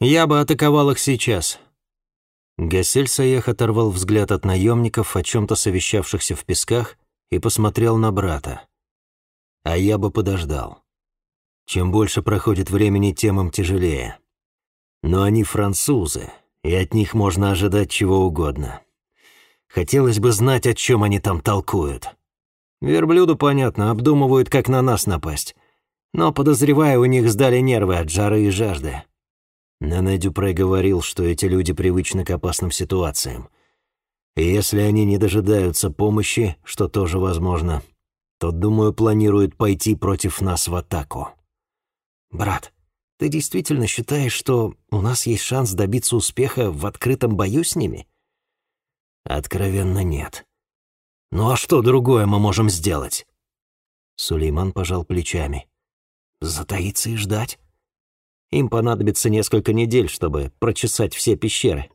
Я бы атаковал их сейчас». Гасель Саех оторвал взгляд от наемников, о чем-то совещавшихся в песках, и посмотрел на брата. «А я бы подождал. Чем больше проходит времени, тем им тяжелее. Но они французы, и от них можно ожидать чего угодно. Хотелось бы знать, о чем они там толкуют. Верблюду, понятно, обдумывают, как на нас напасть. Но, подозреваю, у них сдали нервы от жары и жажды. Нене Дюпре говорил, что эти люди привычны к опасным ситуациям. И если они не дожидаются помощи, что тоже возможно, то, думаю, планируют пойти против нас в атаку. «Брат, ты действительно считаешь, что у нас есть шанс добиться успеха в открытом бою с ними?» «Откровенно нет. Ну а что другое мы можем сделать?» Сулейман пожал плечами. «Затаиться и ждать. Им понадобится несколько недель, чтобы прочесать все пещеры.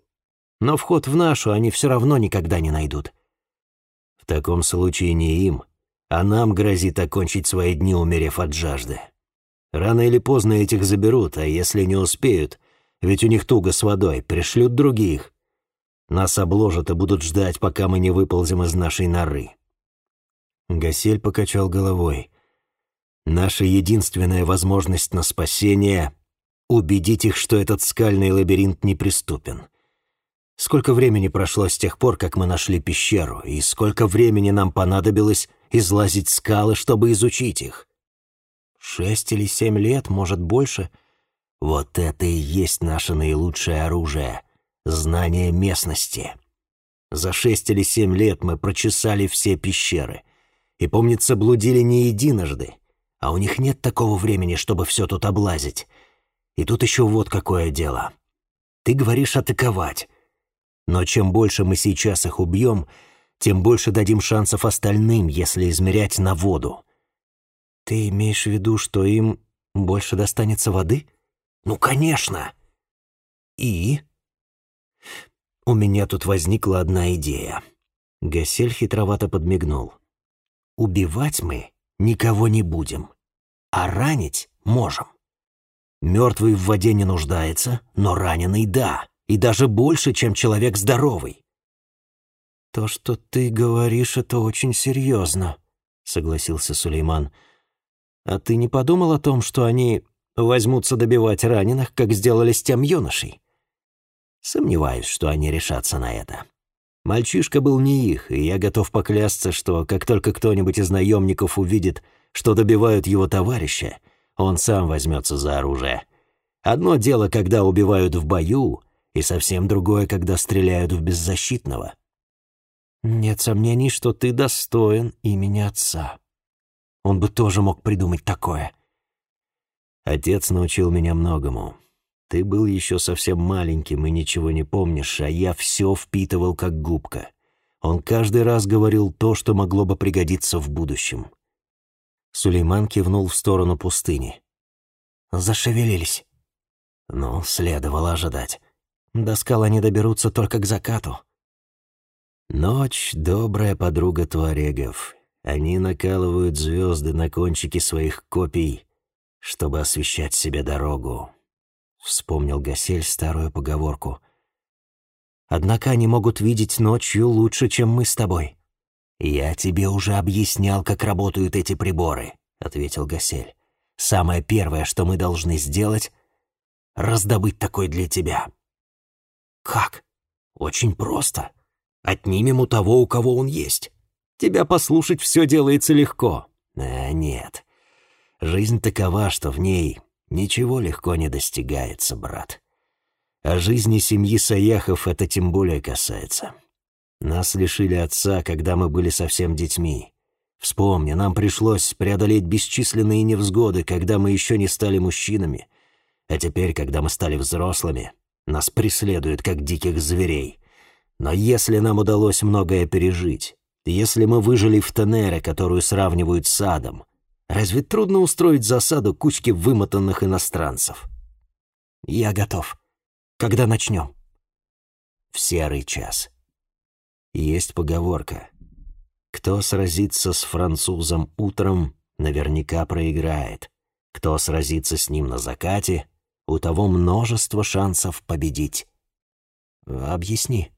Но вход в нашу они все равно никогда не найдут. В таком случае не им, а нам грозит окончить свои дни, умерев от жажды. Рано или поздно этих заберут, а если не успеют, ведь у них туго с водой, пришлют других. Нас обложат и будут ждать, пока мы не выползем из нашей норы». Гасель покачал головой. «Наша единственная возможность на спасение — убедить их, что этот скальный лабиринт неприступен. Сколько времени прошло с тех пор, как мы нашли пещеру, и сколько времени нам понадобилось излазить скалы, чтобы изучить их? Шесть или семь лет, может, больше. Вот это и есть наше наилучшее оружие — знание местности. За шесть или семь лет мы прочесали все пещеры. И, помнится, блудили не единожды. А у них нет такого времени, чтобы все тут облазить. И тут еще вот какое дело. Ты говоришь атаковать. Но чем больше мы сейчас их убьем, тем больше дадим шансов остальным, если измерять на воду. Ты имеешь в виду, что им больше достанется воды? Ну, конечно. И? У меня тут возникла одна идея. Гасель хитровато подмигнул. Убивать мы никого не будем, а ранить можем. Мертвый в воде не нуждается, но раненый — да, и даже больше, чем человек здоровый. «То, что ты говоришь, это очень серьезно», — согласился Сулейман. А ты не подумал о том, что они возьмутся добивать раненых, как сделали с тем юношей? Сомневаюсь, что они решатся на это. Мальчишка был не их, и я готов поклясться, что как только кто-нибудь из наемников увидит, что добивают его товарища, он сам возьмется за оружие. Одно дело, когда убивают в бою, и совсем другое, когда стреляют в беззащитного. Нет сомнений, что ты достоин имени отца. Он бы тоже мог придумать такое. Отец научил меня многому. Ты был еще совсем маленьким и ничего не помнишь, а я все впитывал как губка. Он каждый раз говорил то, что могло бы пригодиться в будущем. Сулейман кивнул в сторону пустыни. Зашевелились. Ну, следовало ожидать. До скал они доберутся только к закату. Ночь — добрая подруга туарегов, они накалывают звезды на кончики своих копий, чтобы освещать себе дорогу. Вспомнил Гасель старую поговорку. Однако они могут видеть ночью лучше, чем мы с тобой. Я тебе уже объяснял, как работают эти приборы, ответил Гасель. Самое первое, что мы должны сделать, раздобыть такой для тебя. Как? Очень просто. Отнимем у того, у кого он есть. Тебя послушать все делается легко. А нет. Жизнь такова, что в ней ничего легко не достигается, брат. А жизни семьи Саяхов это тем более касается. Нас лишили отца, когда мы были совсем детьми. Вспомни, нам пришлось преодолеть бесчисленные невзгоды, когда мы еще не стали мужчинами. А теперь, когда мы стали взрослыми, нас преследуют, как диких зверей. Но если нам удалось многое пережить, если мы выжили в Тенере, которую сравнивают с адом, разве трудно устроить засаду кучки вымотанных иностранцев? Я готов. Когда начнем? В серый час. Есть поговорка. Кто сразится с французом утром, наверняка проиграет. Кто сразится с ним на закате, у того множество шансов победить. Объясни.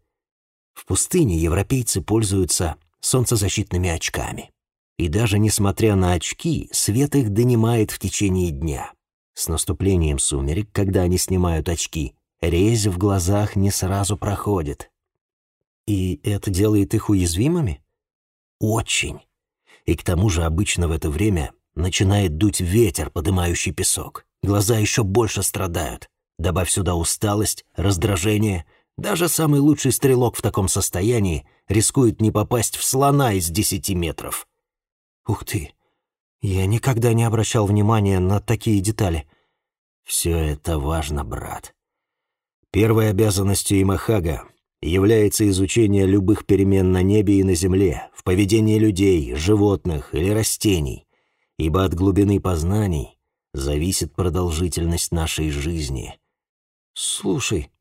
В пустыне европейцы пользуются солнцезащитными очками. И даже несмотря на очки, свет их донимает в течение дня. С наступлением сумерек, когда они снимают очки, резь в глазах не сразу проходит. И это делает их уязвимыми? Очень. И к тому же обычно в это время начинает дуть ветер, подымающий песок. Глаза еще больше страдают. Добавь сюда усталость, раздражение. Даже самый лучший стрелок в таком состоянии рискует не попасть в слона из десяти метров. Ух ты! Я никогда не обращал внимания на такие детали. Все это важно, брат. Первой обязанностью Имахага является изучение любых перемен на небе и на земле, в поведении людей, животных или растений, ибо от глубины познаний зависит продолжительность нашей жизни. «Слушай,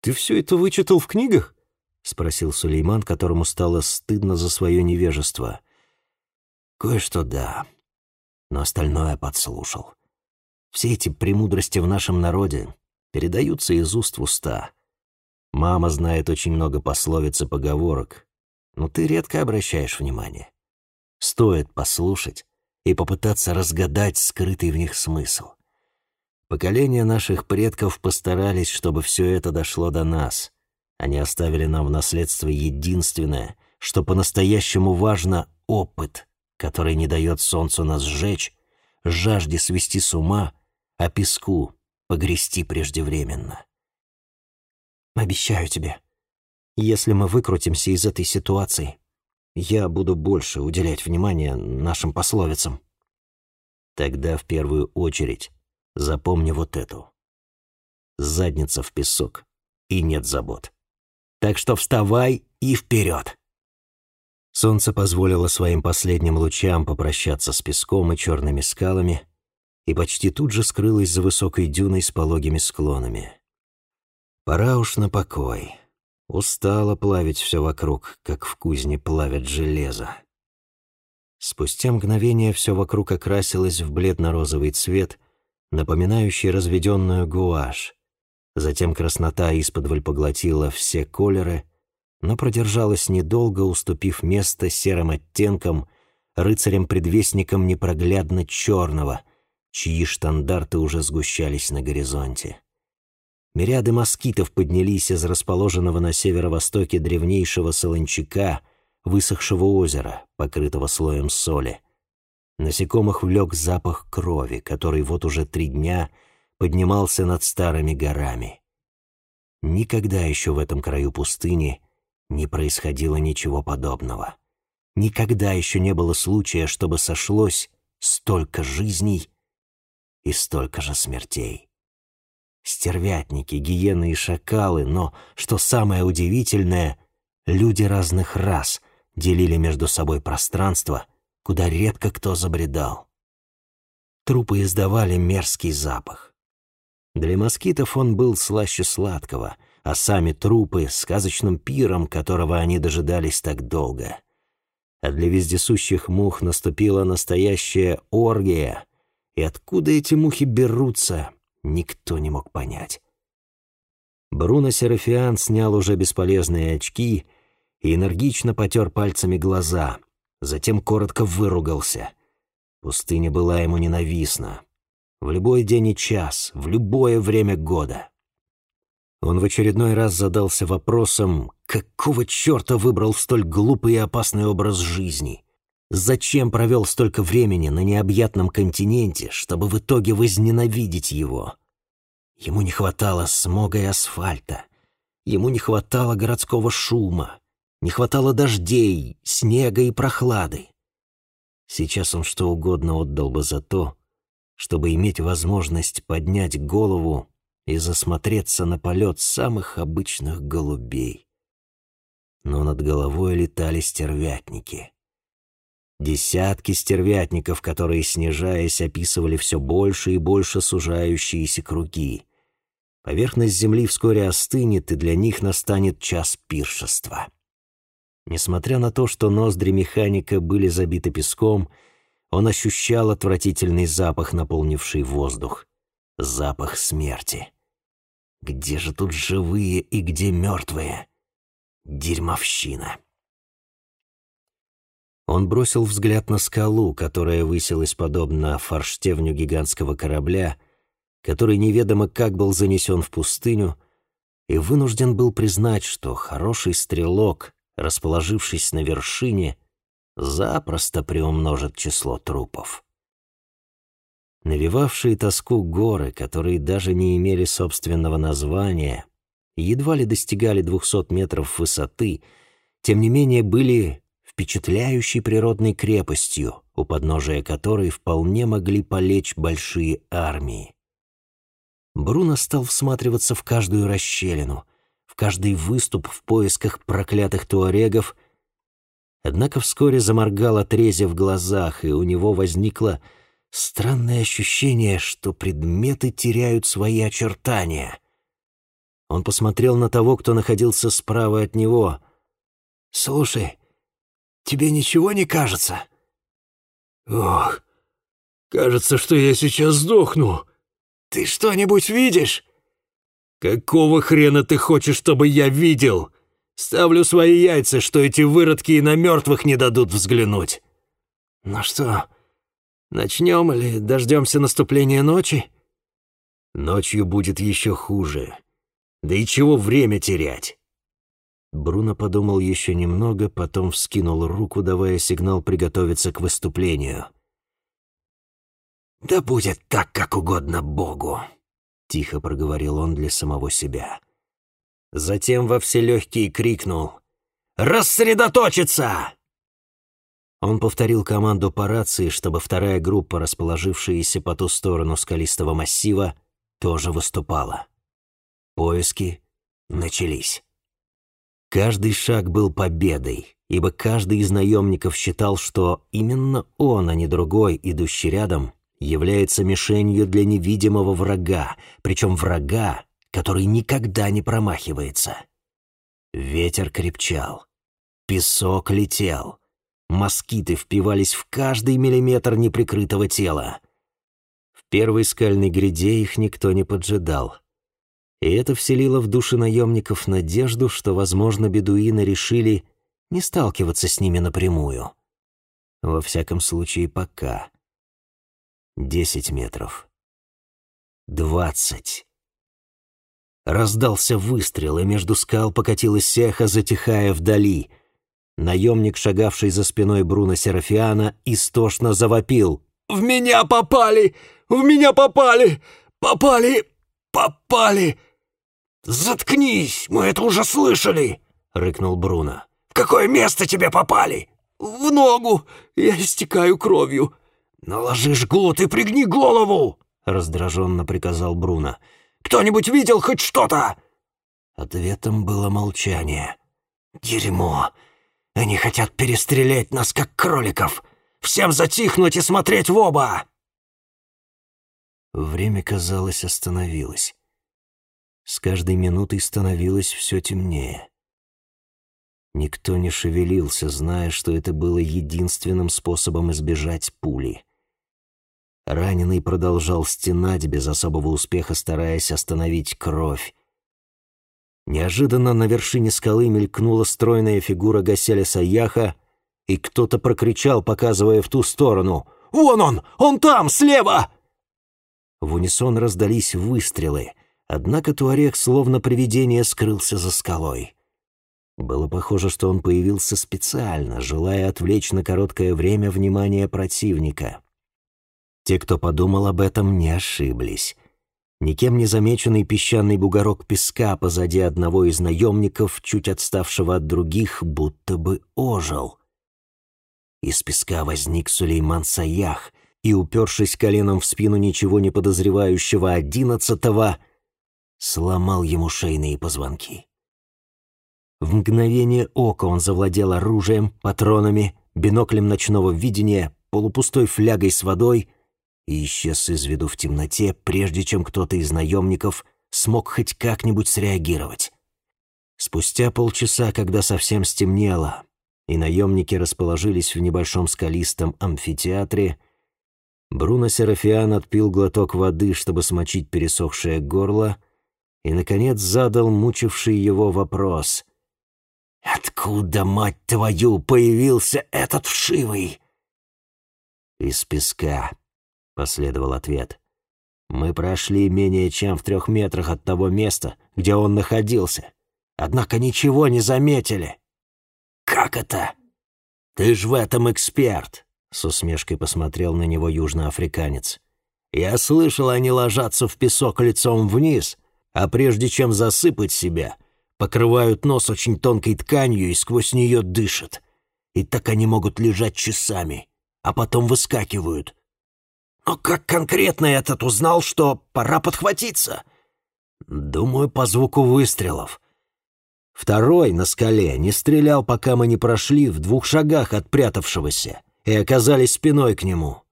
ты все это вычитал в книгах?» — спросил Сулейман, которому стало стыдно за свое невежество. «Кое-что да, но остальное подслушал. Все эти премудрости в нашем народе передаются из уст в уста. Мама знает очень много пословиц и поговорок, но ты редко обращаешь внимание. Стоит послушать и попытаться разгадать скрытый в них смысл. Поколения наших предков постарались, чтобы все это дошло до нас. Они оставили нам в наследство единственное, что по-настоящему важно — опыт, который не дает солнцу нас сжечь, жажде свести с ума, а песку погрести преждевременно. Обещаю тебе, если мы выкрутимся из этой ситуации, я буду больше уделять внимание нашим пословицам. Тогда в первую очередь запомни вот эту. Задница в песок, и нет забот. Так что вставай и вперед. Солнце позволило своим последним лучам попрощаться с песком и черными скалами и почти тут же скрылось за высокой дюной с пологими склонами. Пора уж на покой. Устала плавить все вокруг, как в кузне плавят железо. Спустя мгновение все вокруг окрасилось в бледно-розовый цвет, напоминающий разведенную гуашь. Затем краснота из-под поглотила все колеры, но продержалась недолго, уступив место серым оттенкам, рыцарям-предвестникам непроглядно черного, чьи штандарты уже сгущались на горизонте. Мириады москитов поднялись из расположенного на северо-востоке древнейшего солончака, высохшего озера, покрытого слоем соли. Насекомых влек запах крови, который вот уже три дня поднимался над старыми горами. Никогда еще в этом краю пустыни не происходило ничего подобного. Никогда еще не было случая, чтобы сошлось столько жизней и столько же смертей стервятники, гиены и шакалы, но, что самое удивительное, люди разных рас делили между собой пространство, куда редко кто забредал. Трупы издавали мерзкий запах. Для москитов он был слаще сладкого, а сами трупы — сказочным пиром, которого они дожидались так долго. А для вездесущих мух наступила настоящая оргия. И откуда эти мухи берутся, никто не мог понять. Бруно Серафиан снял уже бесполезные очки и энергично потер пальцами глаза, затем коротко выругался. Пустыня была ему ненавистна. В любой день и час, в любое время года. Он в очередной раз задался вопросом, какого черта выбрал столь глупый и опасный образ жизни — Зачем провел столько времени на необъятном континенте, чтобы в итоге возненавидеть его? Ему не хватало смога и асфальта. Ему не хватало городского шума. Не хватало дождей, снега и прохлады. Сейчас он что угодно отдал бы за то, чтобы иметь возможность поднять голову и засмотреться на полет самых обычных голубей. Но над головой летали стервятники — Десятки стервятников, которые, снижаясь, описывали все больше и больше сужающиеся круги. Поверхность земли вскоре остынет, и для них настанет час пиршества. Несмотря на то, что ноздри механика были забиты песком, он ощущал отвратительный запах, наполнивший воздух. запах смерти. Где же тут живые и где мертвые? Дерьмовщина. Он бросил взгляд на скалу, которая высилась подобно форштевню гигантского корабля, который неведомо как был занесен в пустыню, и вынужден был признать, что хороший стрелок, расположившись на вершине, запросто приумножит число трупов. Навевавшие тоску горы, которые даже не имели собственного названия, едва ли достигали двухсот метров высоты, тем не менее были впечатляющей природной крепостью, у подножия которой вполне могли полечь большие армии. Бруно стал всматриваться в каждую расщелину, в каждый выступ в поисках проклятых туарегов, однако вскоре заморгал отрезя в глазах, и у него возникло странное ощущение, что предметы теряют свои очертания. Он посмотрел на того, кто находился справа от него. «Слушай, тебе ничего не кажется?» «Ох, кажется, что я сейчас сдохну», «Ты что-нибудь видишь?» «Какого хрена ты хочешь, чтобы я видел? Ставлю свои яйца, что эти выродки и на мертвых не дадут взглянуть». «Ну что, начнем или дождемся наступления ночи?» «Ночью будет еще хуже. Да и чего время терять?» Бруно подумал еще немного, потом вскинул руку, давая сигнал приготовиться к выступлению. «Да будет так, как угодно Богу», — тихо проговорил он для самого себя. Затем во все легкие крикнул «Рассредоточиться!» Он повторил команду по рации, чтобы вторая группа, расположившаяся по ту сторону скалистого массива, тоже выступала. Поиски начались. Каждый шаг был победой, ибо каждый из наемников считал, что именно он, а не другой, идущий рядом, является мишенью для невидимого врага, причем врага, который никогда не промахивается. Ветер крепчал, песок летел, москиты впивались в каждый миллиметр неприкрытого тела. В первой скальной гряде их никто не поджидал. И это вселило в души наемников надежду, что, возможно, бедуины решили не сталкиваться с ними напрямую. Во всяком случае, пока. Десять метров. Двадцать. Раздался выстрел, и между скал покатилась эхо, затихая вдали. Наемник, шагавший за спиной Бруно Серафиана, истошно завопил. «В меня попали! В меня попали! Попали! Попали!» «Заткнись! Мы это уже слышали!» — рыкнул Бруно. «В какое место тебе попали?» «В ногу! Я истекаю кровью!» «Наложи жгут и пригни голову!» — раздраженно приказал Бруно. «Кто-нибудь видел хоть что-то?» Ответом было молчание. «Дерьмо! Они хотят перестрелять нас, как кроликов! Всем затихнуть и смотреть в оба!» Время, казалось, остановилось. С каждой минутой становилось все темнее. Никто не шевелился, зная, что это было единственным способом избежать пули. Раненый продолжал стенать, без особого успеха стараясь остановить кровь. Неожиданно на вершине скалы мелькнула стройная фигура Гаселя Саяха, и кто-то прокричал, показывая в ту сторону. «Вон он! Он там, слева!» В унисон раздались выстрелы, однако Туарек словно привидение скрылся за скалой. Было похоже, что он появился специально, желая отвлечь на короткое время внимание противника. Те, кто подумал об этом, не ошиблись. Никем не замеченный песчаный бугорок песка позади одного из наемников, чуть отставшего от других, будто бы ожил. Из песка возник Сулейман Саях и, упершись коленом в спину ничего не подозревающего одиннадцатого, сломал ему шейные позвонки. В мгновение ока он завладел оружием, патронами, биноклем ночного видения, полупустой флягой с водой — и исчез из виду в темноте, прежде чем кто-то из наемников смог хоть как-нибудь среагировать. Спустя полчаса, когда совсем стемнело, и наемники расположились в небольшом скалистом амфитеатре, Бруно Серафиан отпил глоток воды, чтобы смочить пересохшее горло, и, наконец, задал мучивший его вопрос. «Откуда, мать твою, появился этот вшивый?» «Из песка», — последовал ответ. «Мы прошли менее чем в трех метрах от того места, где он находился, однако ничего не заметили». «Как это?» «Ты ж в этом эксперт», — с усмешкой посмотрел на него южноафриканец. «Я слышал, они ложатся в песок лицом вниз, а прежде чем засыпать себя, покрывают нос очень тонкой тканью и сквозь нее дышат. И так они могут лежать часами, а потом выскакивают. Но как конкретно этот узнал, что пора подхватиться? Думаю, по звуку выстрелов. Второй на скале не стрелял, пока мы не прошли в двух шагах от прятавшегося и оказались спиной к нему.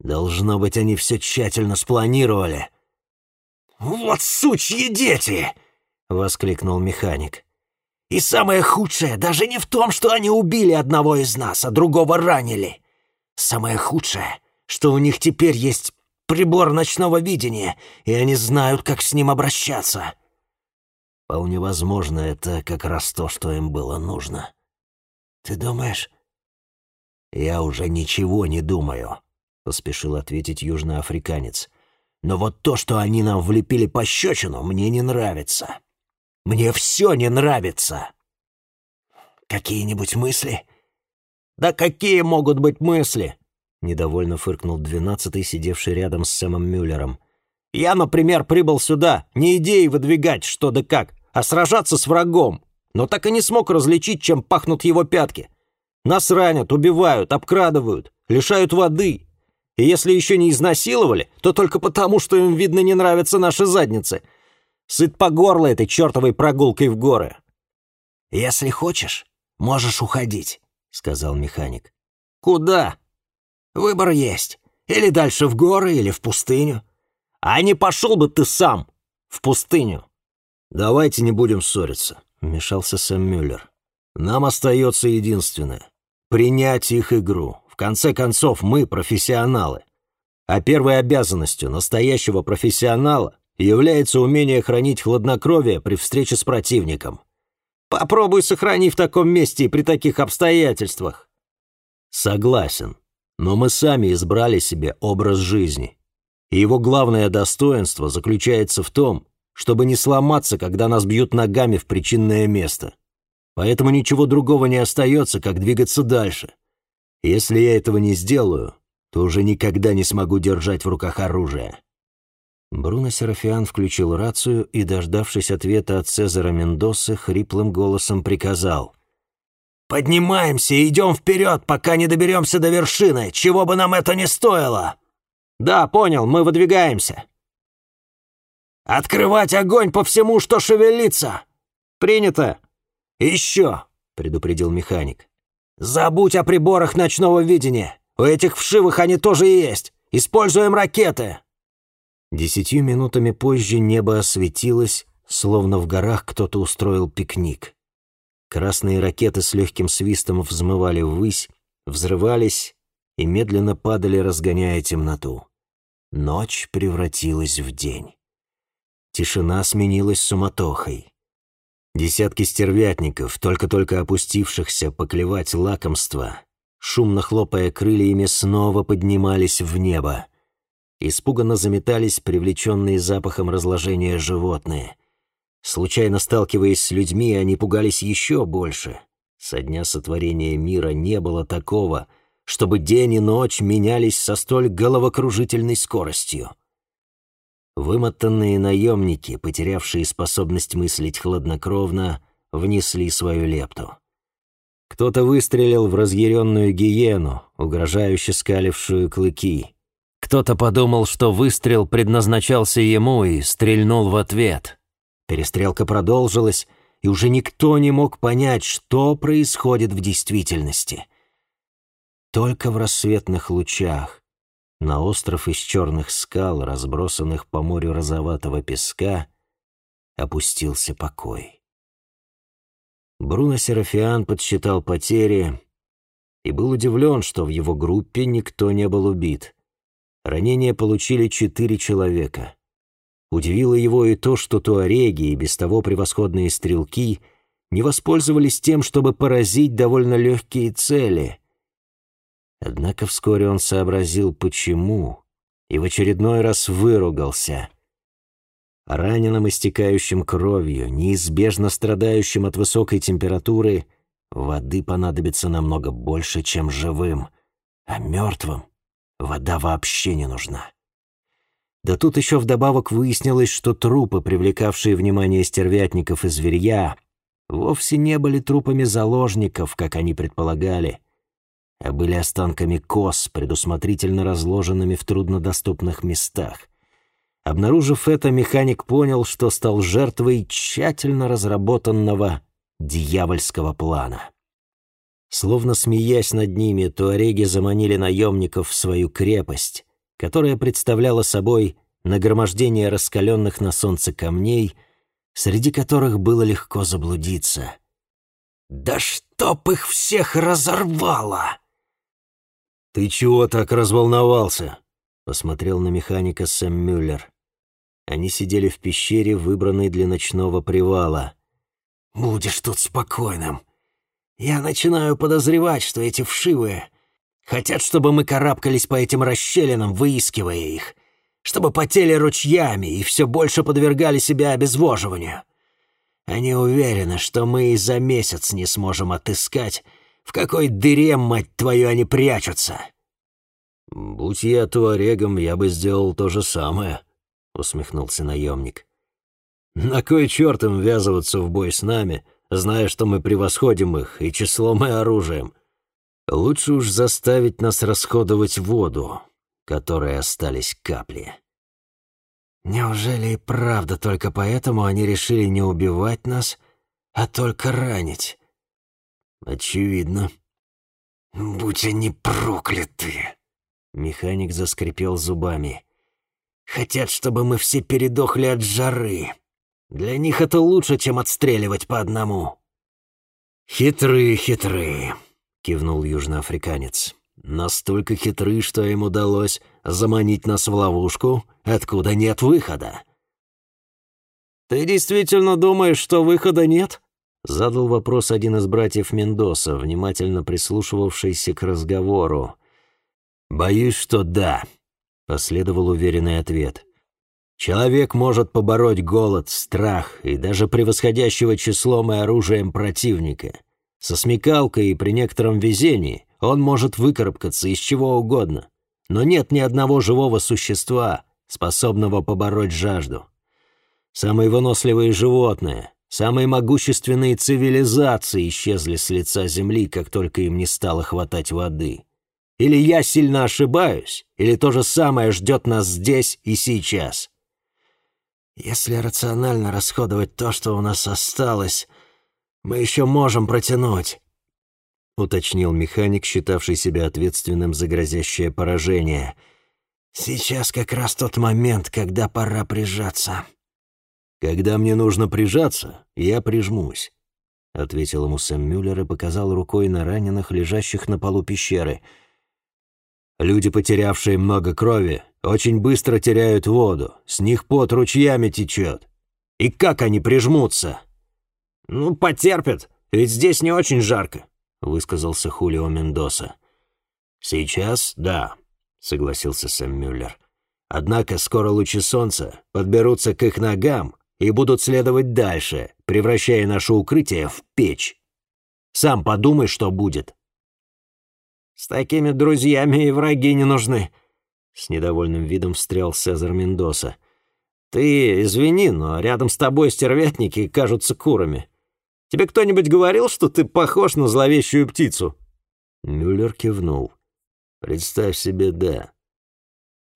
Должно быть, они все тщательно спланировали. «Вот сучьи дети!» — воскликнул механик. «И самое худшее даже не в том, что они убили одного из нас, а другого ранили. Самое худшее, что у них теперь есть прибор ночного видения, и они знают, как с ним обращаться». Вполне возможно, это как раз то, что им было нужно. «Ты думаешь, «Я уже ничего не думаю», — поспешил ответить южноафриканец. «Но вот то, что они нам влепили пощечину, мне не нравится. Мне все не нравится». «Какие-нибудь мысли?» «Да какие могут быть мысли?» — недовольно фыркнул двенадцатый, сидевший рядом с Сэмом Мюллером. «Я, например, прибыл сюда не идеи выдвигать что да как, а сражаться с врагом, но так и не смог различить, чем пахнут его пятки. Нас ранят, убивают, обкрадывают, лишают воды. И если еще не изнасиловали, то только потому, что им, видно, не нравятся наши задницы. Сыт по горло этой чертовой прогулкой в горы. «Если хочешь, можешь уходить», — сказал механик. «Куда?» «Выбор есть. Или дальше в горы, или в пустыню». «А не пошел бы ты сам в пустыню?» «Давайте не будем ссориться», — вмешался Сэм Мюллер. «Нам остается единственное принять их игру. В конце концов, мы профессионалы. А первой обязанностью настоящего профессионала является умение хранить хладнокровие при встрече с противником. Попробуй сохрани в таком месте и при таких обстоятельствах. Согласен, но мы сами избрали себе образ жизни. И его главное достоинство заключается в том, чтобы не сломаться, когда нас бьют ногами в причинное место. Поэтому ничего другого не остается, как двигаться дальше. Если я этого не сделаю, то уже никогда не смогу держать в руках оружие». Бруно Серафиан включил рацию и, дождавшись ответа от Цезара Мендосы, хриплым голосом приказал. «Поднимаемся и идем вперед, пока не доберемся до вершины, чего бы нам это ни стоило!» «Да, понял, мы выдвигаемся!» «Открывать огонь по всему, что шевелится!» «Принято!» «Еще!» — предупредил механик. «Забудь о приборах ночного видения. У этих вшивых они тоже есть. Используем ракеты!» Десятью минутами позже небо осветилось, словно в горах кто-то устроил пикник. Красные ракеты с легким свистом взмывали ввысь, взрывались и медленно падали, разгоняя темноту. Ночь превратилась в день. Тишина сменилась суматохой. Десятки стервятников, только-только опустившихся поклевать лакомство, шумно хлопая крыльями, снова поднимались в небо. Испуганно заметались привлеченные запахом разложения животные. Случайно сталкиваясь с людьми, они пугались еще больше. Со дня сотворения мира не было такого, чтобы день и ночь менялись со столь головокружительной скоростью. Вымотанные наемники, потерявшие способность мыслить хладнокровно, внесли свою лепту. Кто-то выстрелил в разъяренную гиену, угрожающе скалившую клыки. Кто-то подумал, что выстрел предназначался ему и стрельнул в ответ. Перестрелка продолжилась, и уже никто не мог понять, что происходит в действительности. Только в рассветных лучах на остров из черных скал, разбросанных по морю розоватого песка, опустился покой. Бруно Серафиан подсчитал потери и был удивлен, что в его группе никто не был убит. ранения получили четыре человека. Удивило его и то, что туареги и без того превосходные стрелки не воспользовались тем, чтобы поразить довольно легкие цели. Однако вскоре он сообразил, почему, и в очередной раз выругался. Раненым, истекающим кровью, неизбежно страдающим от высокой температуры, воды понадобится намного больше, чем живым, а мертвым вода вообще не нужна. Да тут еще вдобавок выяснилось, что трупы, привлекавшие внимание стервятников и зверья, вовсе не были трупами заложников, как они предполагали, а были останками коз, предусмотрительно разложенными в труднодоступных местах. Обнаружив это, механик понял, что стал жертвой тщательно разработанного дьявольского плана. Словно смеясь над ними, туареги заманили наемников в свою крепость, которая представляла собой нагромождение раскаленных на солнце камней, среди которых было легко заблудиться. «Да чтоб их всех разорвало!» «Ты чего так разволновался?» — посмотрел на механика Сэм Мюллер. Они сидели в пещере, выбранной для ночного привала. «Будешь тут спокойным. Я начинаю подозревать, что эти вшивые Хотят, чтобы мы карабкались по этим расщелинам, выискивая их. Чтобы потели ручьями и все больше подвергали себя обезвоживанию. Они уверены, что мы и за месяц не сможем отыскать, в какой дыре, мать твою, они прячутся. «Будь я туарегом, я бы сделал то же самое», — усмехнулся наемник. «На кой черт им ввязываться в бой с нами, зная, что мы превосходим их и числом, и оружием?» Лучше уж заставить нас расходовать воду, которой остались капли. Неужели и правда только поэтому они решили не убивать нас, а только ранить? Очевидно. Будь они прокляты! Механик заскрипел зубами. Хотят, чтобы мы все передохли от жары. Для них это лучше, чем отстреливать по одному. Хитрые, хитрые кивнул южноафриканец. «Настолько хитры, что им удалось заманить нас в ловушку, откуда нет выхода». «Ты действительно думаешь, что выхода нет?» Задал вопрос один из братьев Мендоса, внимательно прислушивавшийся к разговору. «Боюсь, что да», — последовал уверенный ответ. «Человек может побороть голод, страх и даже превосходящего числом и оружием противника. Со смекалкой и при некотором везении он может выкарабкаться из чего угодно, но нет ни одного живого существа, способного побороть жажду. Самые выносливые животные, самые могущественные цивилизации исчезли с лица Земли, как только им не стало хватать воды. Или я сильно ошибаюсь, или то же самое ждет нас здесь и сейчас. Если рационально расходовать то, что у нас осталось, мы еще можем протянуть», — уточнил механик, считавший себя ответственным за грозящее поражение. «Сейчас как раз тот момент, когда пора прижаться». «Когда мне нужно прижаться, я прижмусь», — ответил ему Сэм Мюллер и показал рукой на раненых, лежащих на полу пещеры. «Люди, потерявшие много крови, очень быстро теряют воду, с них пот ручьями течет. И как они прижмутся?» «Ну, потерпят, ведь здесь не очень жарко», — высказался Хулио Мендоса. «Сейчас — да», — согласился Сэм Мюллер. «Однако скоро лучи солнца подберутся к их ногам и будут следовать дальше, превращая наше укрытие в печь. Сам подумай, что будет». «С такими друзьями и враги не нужны», — с недовольным видом встрял Сезар Мендоса. «Ты извини, но рядом с тобой стервятники кажутся курами. Тебе кто-нибудь говорил, что ты похож на зловещую птицу?» Мюллер кивнул. «Представь себе, да.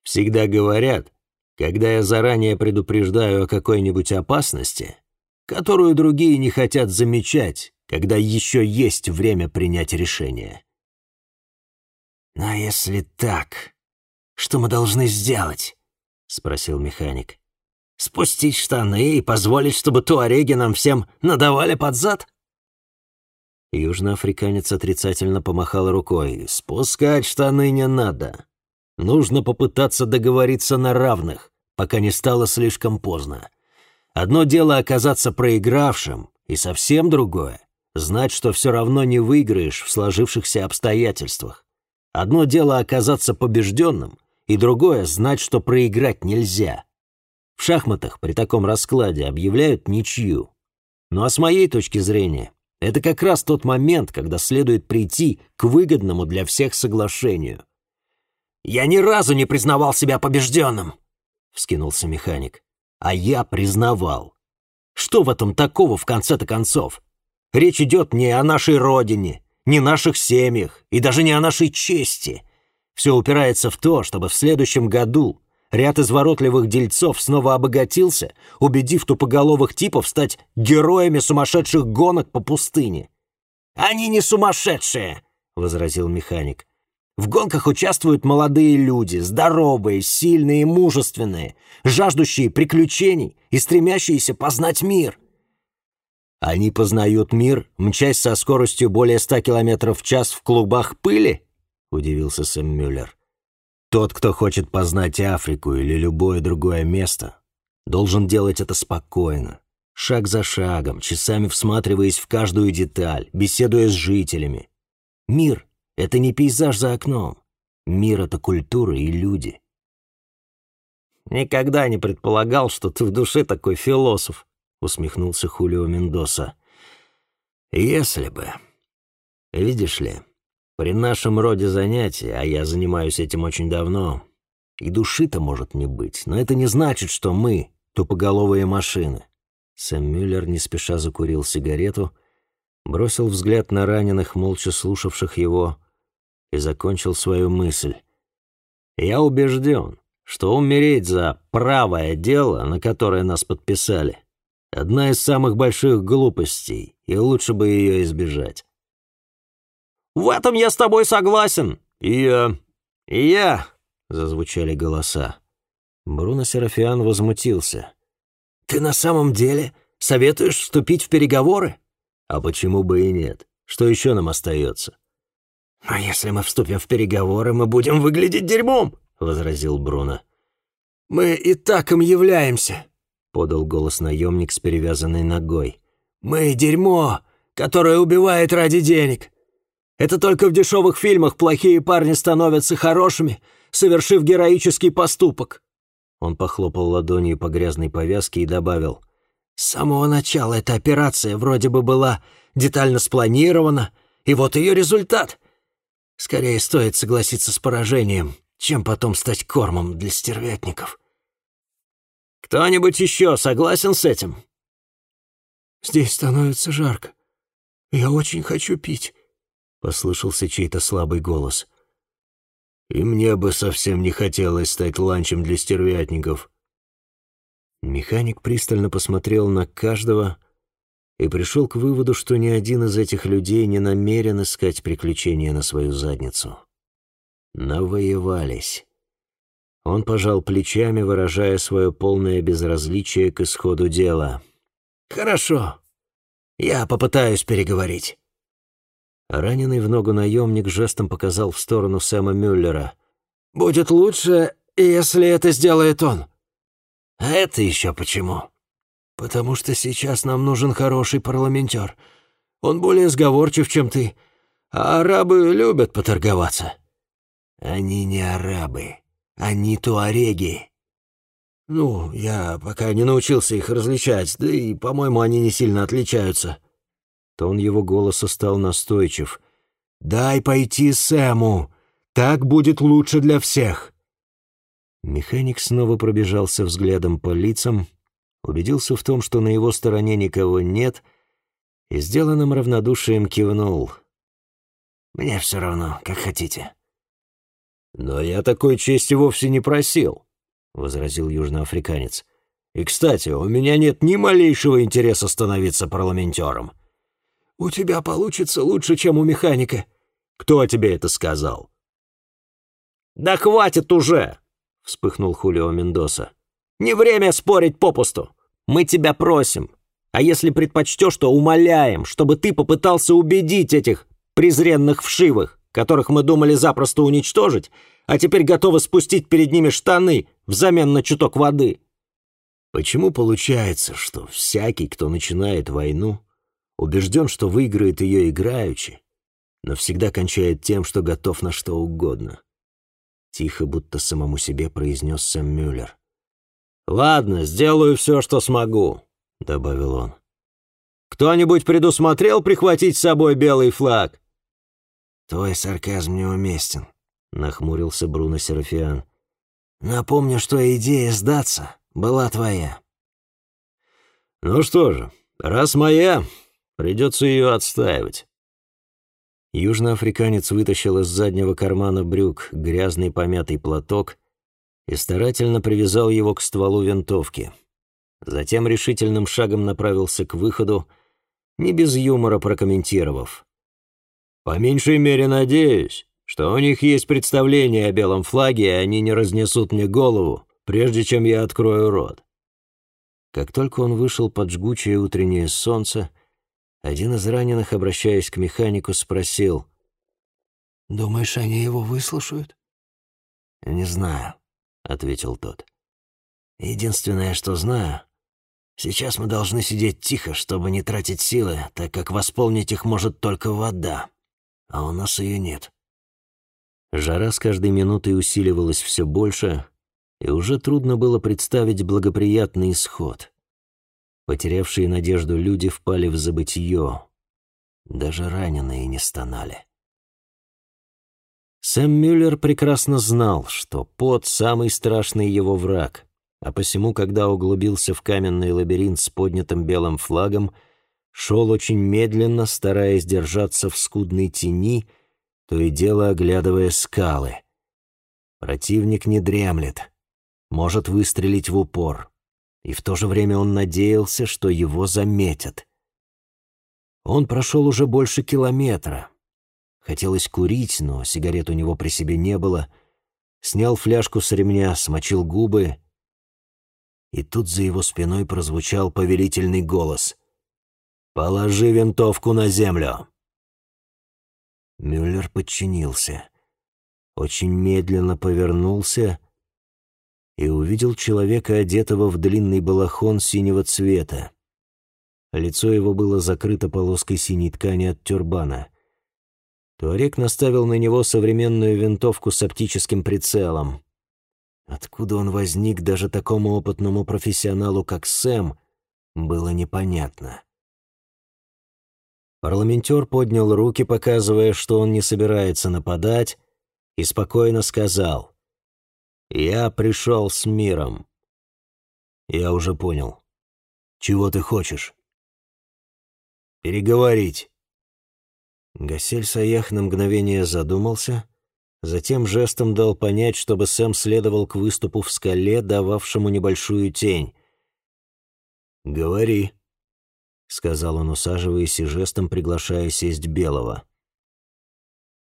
Всегда говорят, когда я заранее предупреждаю о какой-нибудь опасности, которую другие не хотят замечать, когда еще есть время принять решение». «А если так, что мы должны сделать?» — спросил механик спустить штаны и позволить, чтобы туареги нам всем надавали под зад?» Южноафриканец отрицательно помахал рукой. «Спускать штаны не надо. Нужно попытаться договориться на равных, пока не стало слишком поздно. Одно дело оказаться проигравшим, и совсем другое — знать, что все равно не выиграешь в сложившихся обстоятельствах. Одно дело оказаться побежденным, и другое — знать, что проиграть нельзя. В шахматах при таком раскладе объявляют ничью. Ну а с моей точки зрения, это как раз тот момент, когда следует прийти к выгодному для всех соглашению. «Я ни разу не признавал себя побежденным», — вскинулся механик. «А я признавал. Что в этом такого в конце-то концов? Речь идет не о нашей родине, не наших семьях и даже не о нашей чести. Все упирается в то, чтобы в следующем году ряд изворотливых дельцов снова обогатился, убедив тупоголовых типов стать героями сумасшедших гонок по пустыне. «Они не сумасшедшие!» — возразил механик. В гонках участвуют молодые люди, здоровые, сильные и мужественные, жаждущие приключений и стремящиеся познать мир. Они познают мир, мчась со скоростью более ста километров в час в клубах пыли? Удивился Сэм Мюллер. Тот, кто хочет познать Африку или любое другое место, должен делать это спокойно, шаг за шагом, часами всматриваясь в каждую деталь, беседуя с жителями. Мир это не пейзаж за окном. Мир — это культура и люди. «Никогда не предполагал, что ты в душе такой философ», — усмехнулся Хулио Мендоса. «Если бы. Видишь ли, при нашем роде занятий, а я занимаюсь этим очень давно, и души-то может не быть, но это не значит, что мы — тупоголовые машины». Сэм Мюллер не спеша закурил сигарету, бросил взгляд на раненых, молча слушавших его, и закончил свою мысль. «Я убежден, что умереть за правое дело, на которое нас подписали, одна из самых больших глупостей, и лучше бы ее избежать». «В этом я с тобой согласен. И я... И я...» — зазвучали голоса. Бруно Серафиан возмутился. «Ты на самом деле советуешь вступить в переговоры? А почему бы и нет? Что еще нам остается? «А если мы вступим в переговоры, мы будем выглядеть дерьмом», — возразил Бруно. «Мы и так им являемся», — подал голос наемник с перевязанной ногой. «Мы дерьмо, которое убивает ради денег. Это только в дешевых фильмах плохие парни становятся хорошими, совершив героический поступок». Он похлопал ладонью по грязной повязке и добавил. «С самого начала эта операция вроде бы была детально спланирована, и вот ее результат. Скорее стоит согласиться с поражением, чем потом стать кормом для стервятников. Кто-нибудь еще согласен с этим? Здесь становится жарко. Я очень хочу пить, — послышался чей-то слабый голос. И мне бы совсем не хотелось стать ланчем для стервятников. Механик пристально посмотрел на каждого, — и пришел к выводу, что ни один из этих людей не намерен искать приключения на свою задницу. Навоевались. Он пожал плечами, выражая свое полное безразличие к исходу дела. «Хорошо. Я попытаюсь переговорить». Раненый в ногу наемник жестом показал в сторону Сэма Мюллера. «Будет лучше, если это сделает он». «А это еще почему?» «Потому что сейчас нам нужен хороший парламентер. Он более сговорчив, чем ты. А арабы любят поторговаться». «Они не арабы. Они туареги». «Ну, я пока не научился их различать, да и, по-моему, они не сильно отличаются». Тон его голоса стал настойчив. «Дай пойти Сэму. Так будет лучше для всех». Механик снова пробежался взглядом по лицам, убедился в том, что на его стороне никого нет, и сделанным равнодушием кивнул. «Мне все равно, как хотите». «Но я такой чести вовсе не просил», — возразил южноафриканец. «И, кстати, у меня нет ни малейшего интереса становиться парламентером». «У тебя получится лучше, чем у механика». «Кто тебе это сказал?» «Да хватит уже!» — вспыхнул Хулио Мендоса. Не время спорить попусту. Мы тебя просим. А если предпочтешь, то умоляем, чтобы ты попытался убедить этих презренных вшивых, которых мы думали запросто уничтожить, а теперь готовы спустить перед ними штаны взамен на чуток воды. Почему получается, что всякий, кто начинает войну, убежден, что выиграет ее играючи, но всегда кончает тем, что готов на что угодно? Тихо, будто самому себе произнес Сэм Мюллер. «Ладно, сделаю все, что смогу», — добавил он. «Кто-нибудь предусмотрел прихватить с собой белый флаг?» «Твой сарказм неуместен», — нахмурился Бруно Серафиан. «Напомню, что идея сдаться была твоя». «Ну что же, раз моя, придется ее отстаивать». Южноафриканец вытащил из заднего кармана брюк грязный помятый платок и старательно привязал его к стволу винтовки. Затем решительным шагом направился к выходу, не без юмора прокомментировав. «По меньшей мере надеюсь, что у них есть представление о белом флаге, и они не разнесут мне голову, прежде чем я открою рот». Как только он вышел под жгучее утреннее солнце, один из раненых, обращаясь к механику, спросил. «Думаешь, они его выслушают?» «Не знаю», — ответил тот. «Единственное, что знаю, сейчас мы должны сидеть тихо, чтобы не тратить силы, так как восполнить их может только вода, а у нас ее нет». Жара с каждой минутой усиливалась все больше, и уже трудно было представить благоприятный исход. Потерявшие надежду люди впали в забытье. Даже раненые не стонали. Сэм Мюллер прекрасно знал, что пот — самый страшный его враг, а посему, когда углубился в каменный лабиринт с поднятым белым флагом, шел очень медленно, стараясь держаться в скудной тени, то и дело оглядывая скалы. Противник не дремлет, может выстрелить в упор и в то же время он надеялся, что его заметят. Он прошел уже больше километра. Хотелось курить, но сигарет у него при себе не было. Снял фляжку с ремня, смочил губы. И тут за его спиной прозвучал повелительный голос. «Положи винтовку на землю!» Мюллер подчинился. Очень медленно повернулся — и увидел человека, одетого в длинный балахон синего цвета. Лицо его было закрыто полоской синей ткани от тюрбана. Туарек наставил на него современную винтовку с оптическим прицелом. Откуда он возник даже такому опытному профессионалу, как Сэм, было непонятно. Парламентер поднял руки, показывая, что он не собирается нападать, и спокойно сказал я пришел с миром. Я уже понял. Чего ты хочешь? Переговорить. Гасель Саях на мгновение задумался, затем жестом дал понять, чтобы Сэм следовал к выступу в скале, дававшему небольшую тень. «Говори», — сказал он, усаживаясь и жестом приглашая сесть Белого.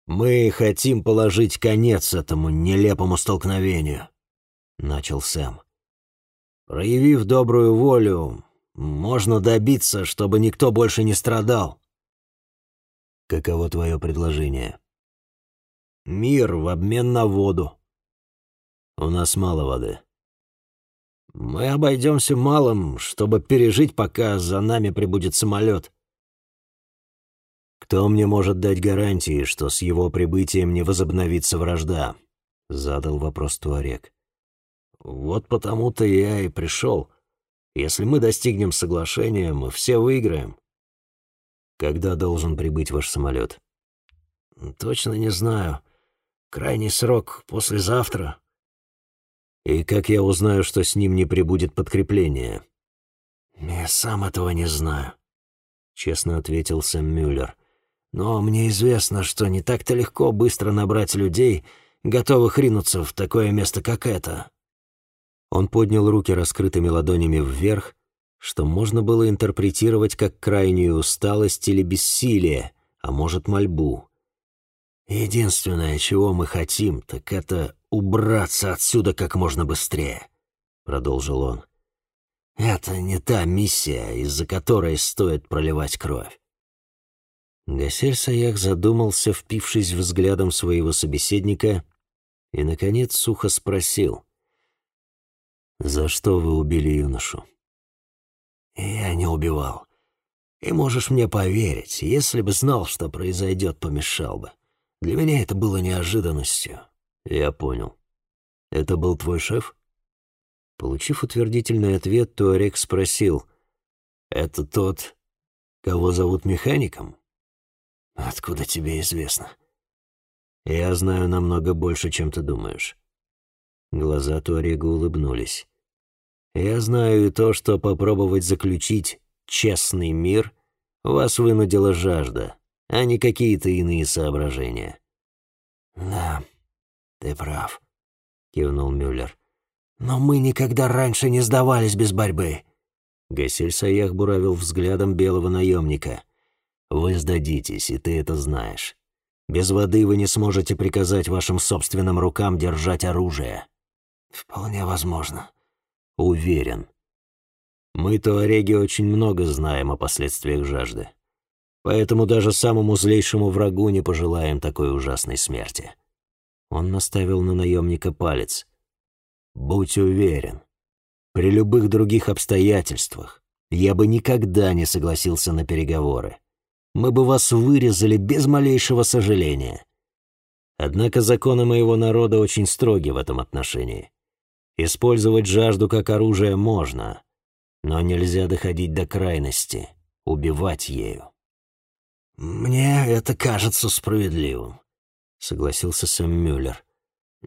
«Мы хотим положить конец этому нелепому столкновению», — начал Сэм. «Проявив добрую волю, можно добиться, чтобы никто больше не страдал». «Каково твое предложение?» «Мир в обмен на воду». «У нас мало воды». «Мы обойдемся малым, чтобы пережить, пока за нами прибудет самолет». «Кто мне может дать гарантии, что с его прибытием не возобновится вражда?» — задал вопрос Туарек. «Вот потому-то я и пришел. Если мы достигнем соглашения, мы все выиграем». «Когда должен прибыть ваш самолет?» «Точно не знаю. Крайний срок послезавтра». «И как я узнаю, что с ним не прибудет подкрепление?» «Я сам этого не знаю», — честно ответил Сэм Мюллер. Но мне известно, что не так-то легко быстро набрать людей, готовых ринуться в такое место, как это». Он поднял руки раскрытыми ладонями вверх, что можно было интерпретировать как крайнюю усталость или бессилие, а может, мольбу. «Единственное, чего мы хотим, так это убраться отсюда как можно быстрее», — продолжил он. «Это не та миссия, из-за которой стоит проливать кровь. Гасель Саях задумался, впившись взглядом своего собеседника, и, наконец, сухо спросил. «За что вы убили юношу?» «Я не убивал. И можешь мне поверить, если бы знал, что произойдет, помешал бы. Для меня это было неожиданностью». «Я понял. Это был твой шеф?» Получив утвердительный ответ, Туарек спросил. «Это тот, кого зовут механиком?» «Откуда тебе известно?» «Я знаю намного больше, чем ты думаешь». Глаза Туарега улыбнулись. «Я знаю и то, что попробовать заключить честный мир вас вынудила жажда, а не какие-то иные соображения». «Да, ты прав», — кивнул Мюллер. «Но мы никогда раньше не сдавались без борьбы». Гасель Саях буравил взглядом белого наемника. «Вы сдадитесь, и ты это знаешь. Без воды вы не сможете приказать вашим собственным рукам держать оружие». «Вполне возможно». «Уверен. Мы, туареги, очень много знаем о последствиях жажды. Поэтому даже самому злейшему врагу не пожелаем такой ужасной смерти». Он наставил на наемника палец. «Будь уверен, при любых других обстоятельствах я бы никогда не согласился на переговоры мы бы вас вырезали без малейшего сожаления. Однако законы моего народа очень строги в этом отношении. Использовать жажду как оружие можно, но нельзя доходить до крайности, убивать ею. «Мне это кажется справедливым», — согласился Сэм Мюллер.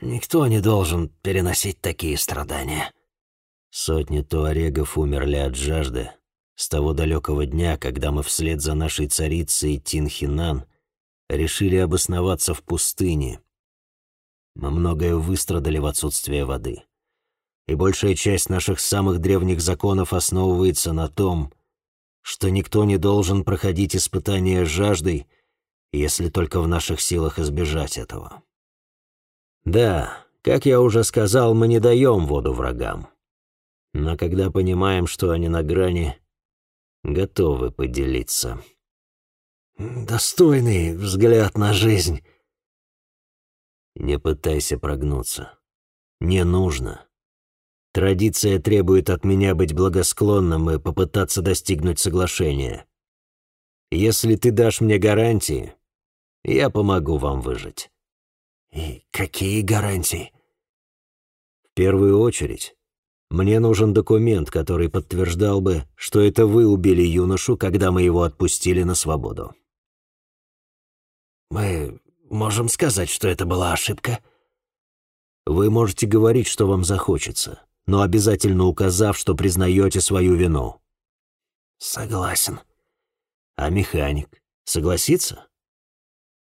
«Никто не должен переносить такие страдания». Сотни туарегов умерли от жажды, с того далекого дня, когда мы вслед за нашей царицей Тинхинан решили обосноваться в пустыне. Мы многое выстрадали в отсутствие воды. И большая часть наших самых древних законов основывается на том, что никто не должен проходить испытания жаждой, если только в наших силах избежать этого. Да, как я уже сказал, мы не даем воду врагам. Но когда понимаем, что они на грани, готовы поделиться. Достойный взгляд на жизнь. Не пытайся прогнуться. Не нужно. Традиция требует от меня быть благосклонным и попытаться достигнуть соглашения. Если ты дашь мне гарантии, я помогу вам выжить. И какие гарантии? В первую очередь, мне нужен документ, который подтверждал бы, что это вы убили юношу, когда мы его отпустили на свободу. Мы можем сказать, что это была ошибка? Вы можете говорить, что вам захочется, но обязательно указав, что признаете свою вину. Согласен. А механик согласится?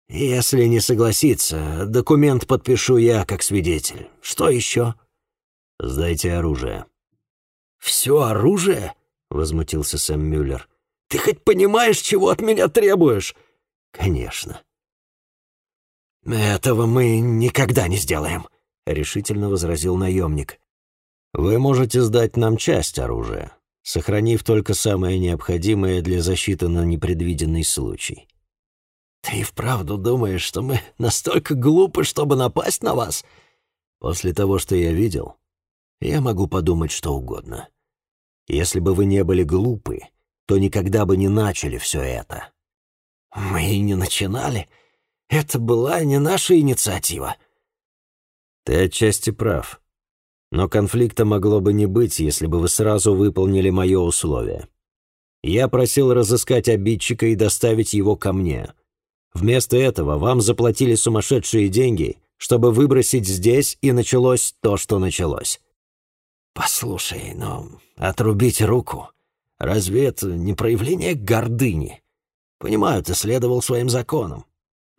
Если не согласится, документ подпишу я как свидетель. Что еще? — «Сдайте оружие». «Все оружие?» — возмутился Сэм Мюллер. «Ты хоть понимаешь, чего от меня требуешь?» «Конечно». «Этого мы никогда не сделаем», — решительно возразил наемник. «Вы можете сдать нам часть оружия, сохранив только самое необходимое для защиты на непредвиденный случай». «Ты вправду думаешь, что мы настолько глупы, чтобы напасть на вас?» «После того, что я видел, я могу подумать что угодно. Если бы вы не были глупы, то никогда бы не начали все это. Мы и не начинали. Это была не наша инициатива. Ты отчасти прав. Но конфликта могло бы не быть, если бы вы сразу выполнили мое условие. Я просил разыскать обидчика и доставить его ко мне. Вместо этого вам заплатили сумасшедшие деньги, чтобы выбросить здесь, и началось то, что началось. «Послушай, но отрубить руку, разве это не проявление гордыни? Понимаю, ты следовал своим законам.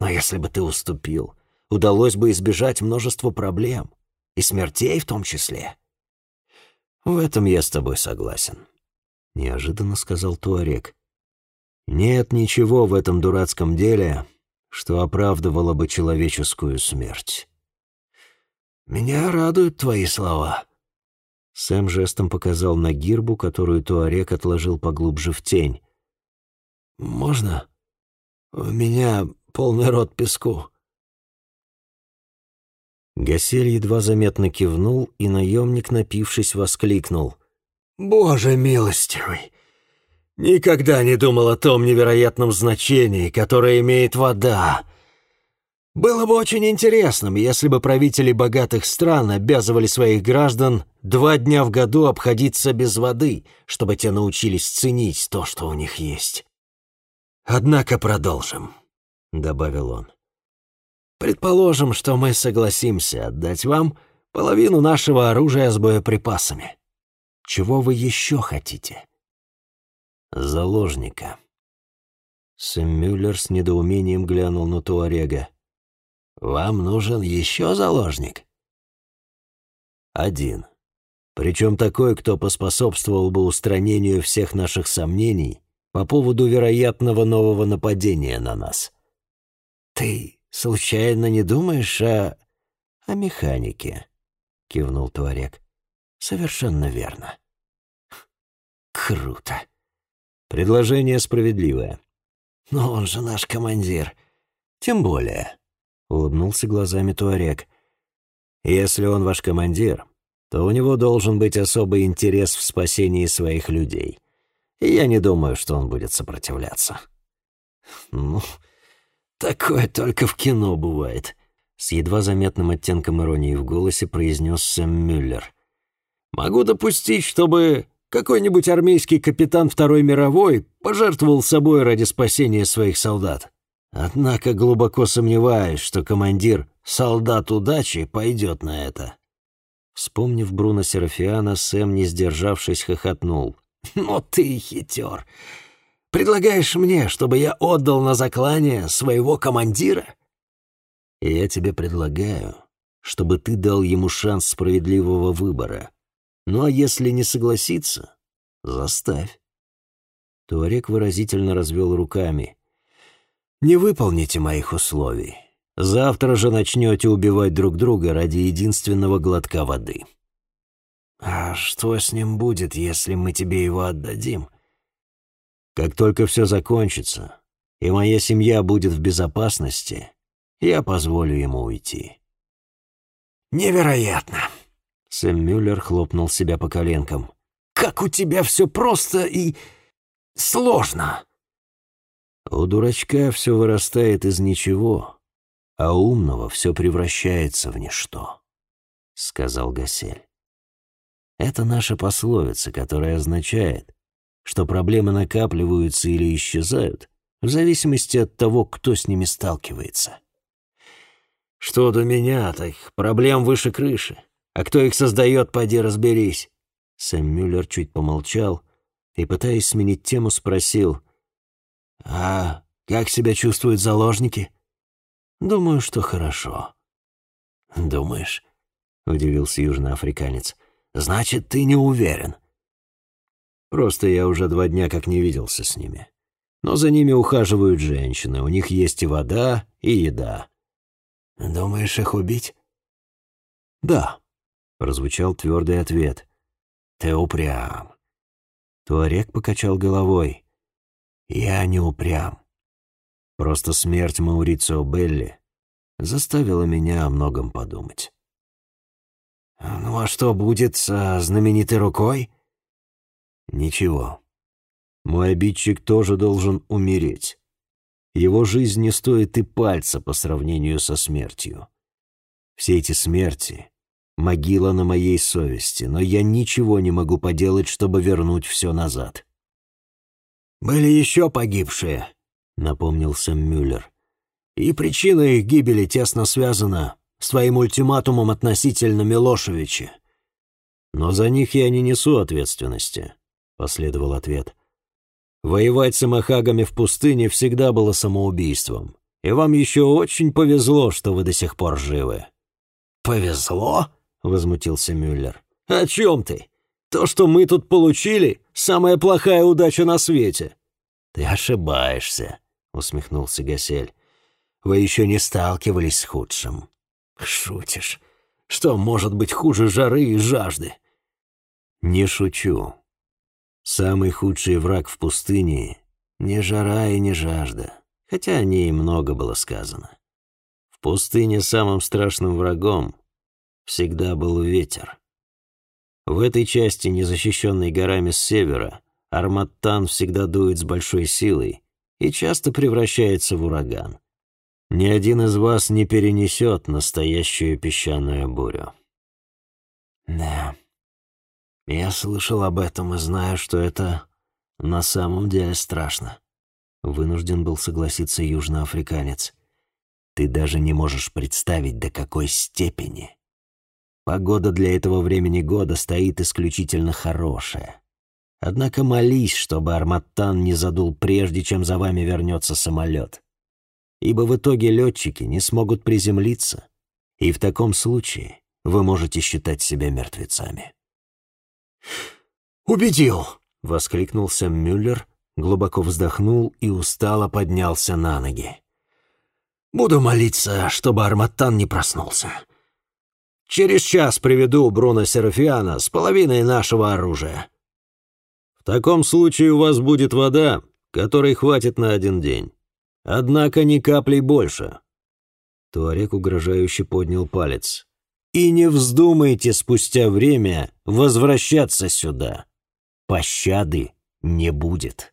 Но если бы ты уступил, удалось бы избежать множества проблем, и смертей в том числе». «В этом я с тобой согласен», — неожиданно сказал Туарек. «Нет ничего в этом дурацком деле, что оправдывало бы человеческую смерть». «Меня радуют твои слова», Сэм жестом показал на гирбу, которую Туарек отложил поглубже в тень. «Можно? У меня полный рот песку». Гасель едва заметно кивнул, и наемник, напившись, воскликнул. «Боже милостивый! Никогда не думал о том невероятном значении, которое имеет вода. Было бы очень интересным, если бы правители богатых стран обязывали своих граждан два дня в году обходиться без воды, чтобы те научились ценить то, что у них есть. Однако продолжим», — добавил он. «Предположим, что мы согласимся отдать вам половину нашего оружия с боеприпасами. Чего вы еще хотите?» «Заложника». Сэм Мюллер с недоумением глянул на Туарега. «Вам нужен еще заложник?» «Один. Причем такой, кто поспособствовал бы устранению всех наших сомнений по поводу вероятного нового нападения на нас». «Ты случайно не думаешь о... о механике?» — кивнул Туарек. «Совершенно верно». «Круто». «Предложение справедливое». «Но он же наш командир». «Тем более», — улыбнулся глазами Туарек. «Если он ваш командир, то у него должен быть особый интерес в спасении своих людей. И я не думаю, что он будет сопротивляться». «Ну, такое только в кино бывает», — с едва заметным оттенком иронии в голосе произнес Сэм Мюллер. «Могу допустить, чтобы какой-нибудь армейский капитан Второй мировой пожертвовал собой ради спасения своих солдат. Однако глубоко сомневаюсь, что командир «Солдат удачи» пойдет на это». Вспомнив Бруно Серафиана, Сэм, не сдержавшись, хохотнул. «Ну ты хитер! Предлагаешь мне, чтобы я отдал на заклание своего командира?» «Я тебе предлагаю, чтобы ты дал ему шанс справедливого выбора. Ну а если не согласится, заставь. Туарек выразительно развел руками. «Не выполните моих условий. Завтра же начнете убивать друг друга ради единственного глотка воды». «А что с ним будет, если мы тебе его отдадим?» «Как только все закончится, и моя семья будет в безопасности, я позволю ему уйти». «Невероятно!» Сэм Мюллер хлопнул себя по коленкам. «Как у тебя все просто и сложно!» «У дурачка все вырастает из ничего, а умного все превращается в ничто», — сказал Гасель. «Это наша пословица, которая означает, что проблемы накапливаются или исчезают в зависимости от того, кто с ними сталкивается». «Что до меня, так проблем выше крыши. А кто их создает, поди разберись». Сэм Мюллер чуть помолчал и, пытаясь сменить тему, спросил. «А как себя чувствуют заложники?» «Думаю, что хорошо». «Думаешь?» — удивился южноафриканец. «Значит, ты не уверен?» «Просто я уже два дня как не виделся с ними. Но за ними ухаживают женщины, у них есть и вода, и еда». «Думаешь их убить?» «Да», прозвучал твердый ответ. «Ты упрям». Туарек покачал головой. «Я не упрям. Просто смерть Маурицио Белли заставила меня о многом подумать». «Ну а что будет со знаменитой рукой?» «Ничего. Мой обидчик тоже должен умереть. Его жизнь не стоит и пальца по сравнению со смертью. Все эти смерти Могила на моей совести, но я ничего не могу поделать, чтобы вернуть все назад. «Были еще погибшие», — напомнил Сэм Мюллер. «И причина их гибели тесно связана с твоим ультиматумом относительно Милошевича». «Но за них я не несу ответственности», — последовал ответ. «Воевать с амахагами в пустыне всегда было самоубийством, и вам еще очень повезло, что вы до сих пор живы». «Повезло?» — возмутился Мюллер. «О чем ты? То, что мы тут получили, самая плохая удача на свете». «Ты ошибаешься», — усмехнулся Гасель. «Вы еще не сталкивались с худшим». «Шутишь. Что может быть хуже жары и жажды?» «Не шучу. Самый худший враг в пустыне — не жара и не жажда, хотя о ней много было сказано. В пустыне самым страшным врагом всегда был ветер. В этой части, незащищенной горами с севера, Арматтан всегда дует с большой силой и часто превращается в ураган. Ни один из вас не перенесет настоящую песчаную бурю. Да, я слышал об этом и знаю, что это на самом деле страшно. Вынужден был согласиться южноафриканец. Ты даже не можешь представить, до какой степени. Погода для этого времени года стоит исключительно хорошая. Однако молись, чтобы Арматтан не задул прежде, чем за вами вернется самолет. Ибо в итоге летчики не смогут приземлиться, и в таком случае вы можете считать себя мертвецами. «Убедил!» — воскликнул Сэм Мюллер, глубоко вздохнул и устало поднялся на ноги. «Буду молиться, чтобы Арматтан не проснулся. Через час приведу Бруно Серафиана с половиной нашего оружия. В таком случае у вас будет вода, которой хватит на один день. Однако ни капли больше». Туарек угрожающе поднял палец. «И не вздумайте спустя время возвращаться сюда. Пощады не будет».